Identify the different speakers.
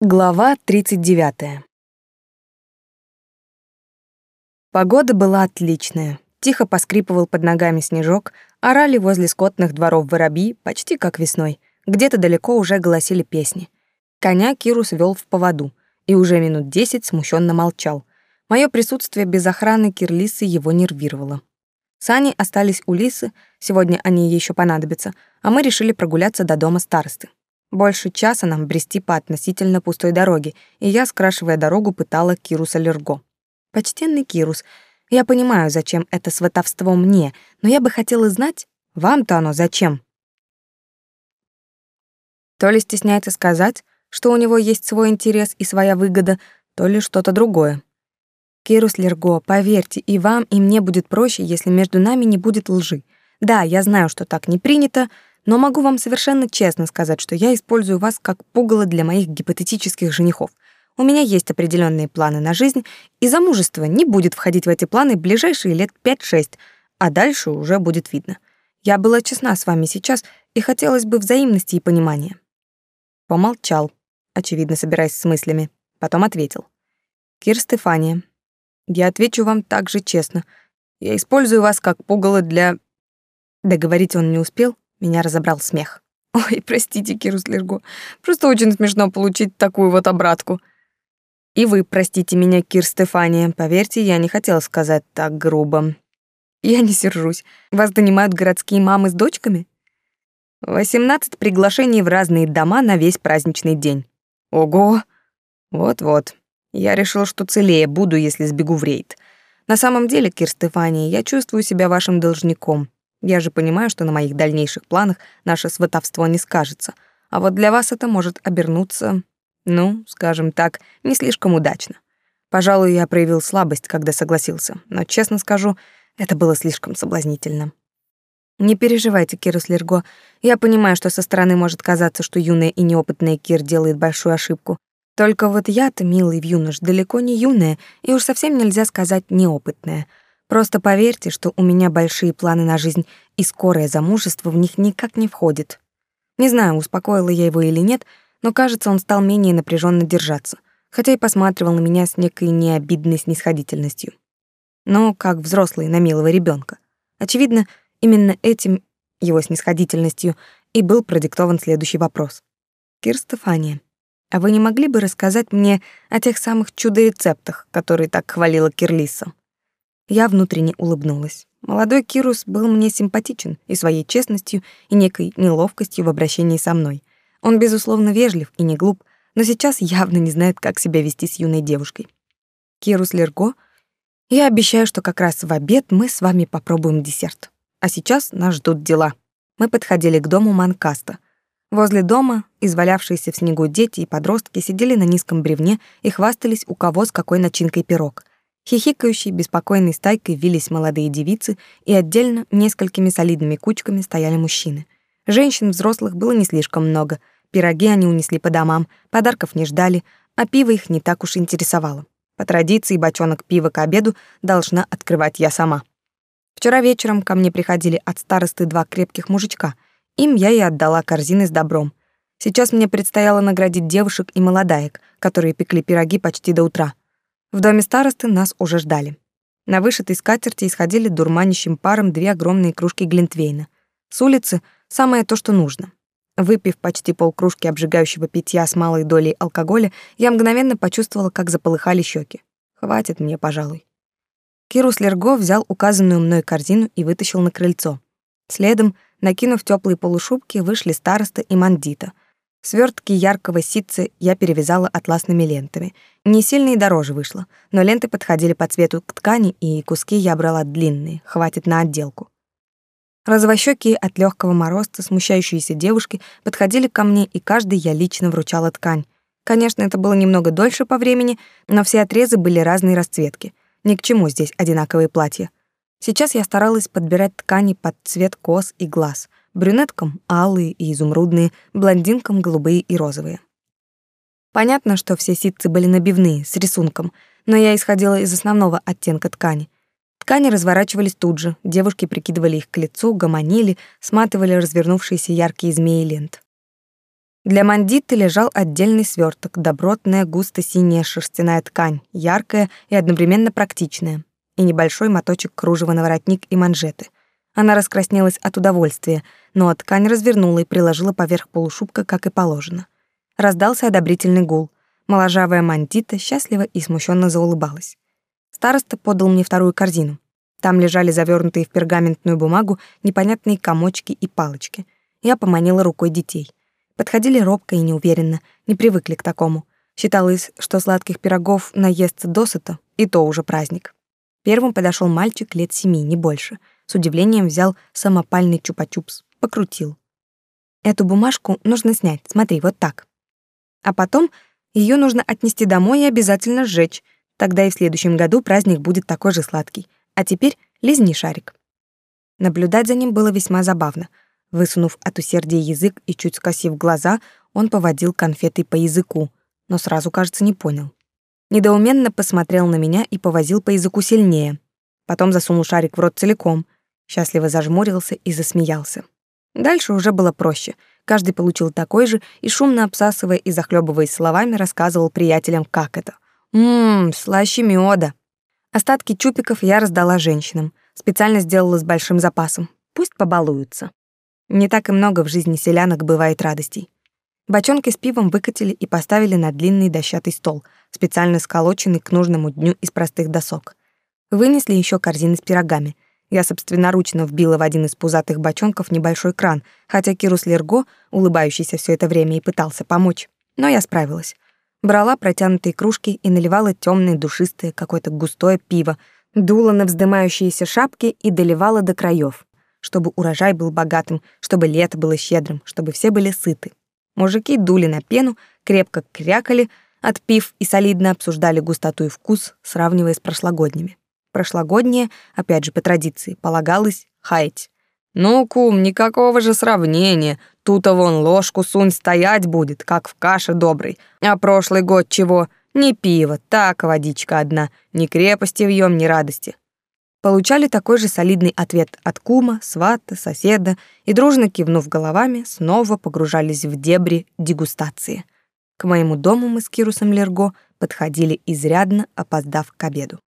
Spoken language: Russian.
Speaker 1: Глава 39. Погода была отличная. Тихо поскрипывал под ногами снежок, орали возле скотных дворов воробьи, почти как весной. Где-то далеко уже голосили песни. Коня Кирус вел в поводу и уже минут десять смущенно молчал. Мое присутствие без охраны Кирлисы его нервировало. Сани остались у Лисы, сегодня они еще понадобятся, а мы решили прогуляться до дома старосты. Больше часа нам брести по относительно пустой дороге, и я, скрашивая дорогу, пытала Кируса Лерго. Почтенный Кирус, я понимаю, зачем это сватовство мне, но я бы хотела знать, вам-то оно зачем? То ли стесняется сказать, что у него есть свой интерес и своя выгода, то ли что-то другое. Кирус Лерго, поверьте, и вам, и мне будет проще, если между нами не будет лжи. Да, я знаю, что так не принято, но могу вам совершенно честно сказать, что я использую вас как пугало для моих гипотетических женихов. У меня есть определенные планы на жизнь, и замужество не будет входить в эти планы ближайшие лет 5-6, а дальше уже будет видно. Я была честна с вами сейчас, и хотелось бы взаимности и понимания. Помолчал, очевидно, собираясь с мыслями, потом ответил. Кир Стефания, я отвечу вам так же честно. Я использую вас как пугало для... Договорить он не успел, меня разобрал смех. Ой, простите, Кирус Лерго. Просто очень смешно получить такую вот обратку. И вы простите меня, Кир Стефания. Поверьте, я не хотела сказать так грубо. Я не сержусь. Вас донимают городские мамы с дочками? 18 приглашений в разные дома на весь праздничный день. Ого! Вот-вот. Я решил, что целее буду, если сбегу в рейд. На самом деле, Кир Стефания, я чувствую себя вашим должником. Я же понимаю, что на моих дальнейших планах наше сватовство не скажется. А вот для вас это может обернуться, ну, скажем так, не слишком удачно. Пожалуй, я проявил слабость, когда согласился, но, честно скажу, это было слишком соблазнительно. Не переживайте, Кирус Лерго. Я понимаю, что со стороны может казаться, что юная и неопытная Кир делает большую ошибку. Только вот я-то, милый юнош, далеко не юная, и уж совсем нельзя сказать неопытная — Просто поверьте, что у меня большие планы на жизнь, и скорое замужество в них никак не входит. Не знаю, успокоила я его или нет, но, кажется, он стал менее напряженно держаться, хотя и посматривал на меня с некой необидной снисходительностью. Но как взрослый на милого ребенка. Очевидно, именно этим, его снисходительностью, и был продиктован следующий вопрос. «Кир Стефания, а вы не могли бы рассказать мне о тех самых чудо-рецептах, которые так хвалила Кирлиса?» Я внутренне улыбнулась. Молодой Кирус был мне симпатичен и своей честностью, и некой неловкостью в обращении со мной. Он, безусловно, вежлив и не глуп, но сейчас явно не знает, как себя вести с юной девушкой. Кирус Лерго, я обещаю, что как раз в обед мы с вами попробуем десерт. А сейчас нас ждут дела. Мы подходили к дому Манкаста. Возле дома извалявшиеся в снегу дети и подростки сидели на низком бревне и хвастались, у кого с какой начинкой пирог. Хихикающей, беспокойной стайкой вились молодые девицы, и отдельно несколькими солидными кучками стояли мужчины. Женщин взрослых было не слишком много. Пироги они унесли по домам, подарков не ждали, а пиво их не так уж интересовало. По традиции бочонок пива к обеду должна открывать я сама. Вчера вечером ко мне приходили от старосты два крепких мужичка. Им я и отдала корзины с добром. Сейчас мне предстояло наградить девушек и молодаек, которые пекли пироги почти до утра. В доме старосты нас уже ждали. На вышитой скатерти исходили дурманящим паром две огромные кружки глинтвейна. С улицы самое то, что нужно. Выпив почти полкружки обжигающего питья с малой долей алкоголя, я мгновенно почувствовала, как заполыхали щеки. Хватит мне, пожалуй. Кирус Лерго взял указанную мной корзину и вытащил на крыльцо. Следом, накинув теплые полушубки, вышли староста и мандита — Свертки яркого ситца я перевязала атласными лентами. Не сильно и дороже вышло, но ленты подходили по цвету к ткани, и куски я брала длинные, хватит на отделку. Розовощёкие от легкого мороза смущающиеся девушки подходили ко мне, и каждый я лично вручала ткань. Конечно, это было немного дольше по времени, но все отрезы были разной расцветки. Ни к чему здесь одинаковые платья. Сейчас я старалась подбирать ткани под цвет кос и глаз — брюнеткам — алые и изумрудные, блондинкам — голубые и розовые. Понятно, что все ситцы были набивные, с рисунком, но я исходила из основного оттенка ткани. Ткани разворачивались тут же, девушки прикидывали их к лицу, гомонили, сматывали развернувшиеся яркие змеи лент. Для мандиты лежал отдельный сверток, добротная густо-синяя шерстяная ткань, яркая и одновременно практичная, и небольшой моточек кружева на воротник и манжеты. Она раскраснелась от удовольствия, но ткань развернула и приложила поверх полушубка, как и положено. Раздался одобрительный гул. Моложавая мандита счастливо и смущенно заулыбалась. Староста подал мне вторую корзину. Там лежали завернутые в пергаментную бумагу непонятные комочки и палочки. Я поманила рукой детей. Подходили робко и неуверенно, не привыкли к такому. Считалось, что сладких пирогов наестся досыта, и то уже праздник. Первым подошел мальчик лет семи, не больше. С удивлением взял самопальный чупа-чупс, покрутил. Эту бумажку нужно снять, смотри, вот так. А потом ее нужно отнести домой и обязательно сжечь. Тогда и в следующем году праздник будет такой же сладкий. А теперь лизни шарик. Наблюдать за ним было весьма забавно. Высунув от усердия язык и чуть скосив глаза, он поводил конфетой по языку, но сразу, кажется, не понял. Недоуменно посмотрел на меня и повозил по языку сильнее. Потом засунул шарик в рот целиком, счастливо зажмурился и засмеялся. Дальше уже было проще. Каждый получил такой же и, шумно обсасывая и захлебываясь словами, рассказывал приятелям, как это. «Ммм, слаще меда. Остатки чупиков я раздала женщинам. Специально сделала с большим запасом. Пусть побалуются. Не так и много в жизни селянок бывает радостей. Бочонки с пивом выкатили и поставили на длинный дощатый стол, специально сколоченный к нужному дню из простых досок. Вынесли еще корзины с пирогами. Я собственноручно вбила в один из пузатых бочонков небольшой кран, хотя Кирус Лерго, улыбающийся все это время, и пытался помочь. Но я справилась брала протянутые кружки и наливала темное душистое какое-то густое пиво, дула на вздымающиеся шапки и доливала до краев, чтобы урожай был богатым, чтобы лето было щедрым, чтобы все были сыты. Мужики дули на пену, крепко крякали, отпив и солидно обсуждали густоту и вкус, сравнивая с прошлогодними. Прошлогоднее, опять же по традиции, полагалось хаять. «Ну, кум, никакого же сравнения. Тут-то вон ложку сунь стоять будет, как в каше доброй. А прошлый год чего? Не пиво, так водичка одна. Ни крепости в ём, ни радости». Получали такой же солидный ответ от кума, свата, соседа и, дружно кивнув головами, снова погружались в дебри дегустации. К моему дому мы с Кирусом Лерго подходили изрядно, опоздав к обеду.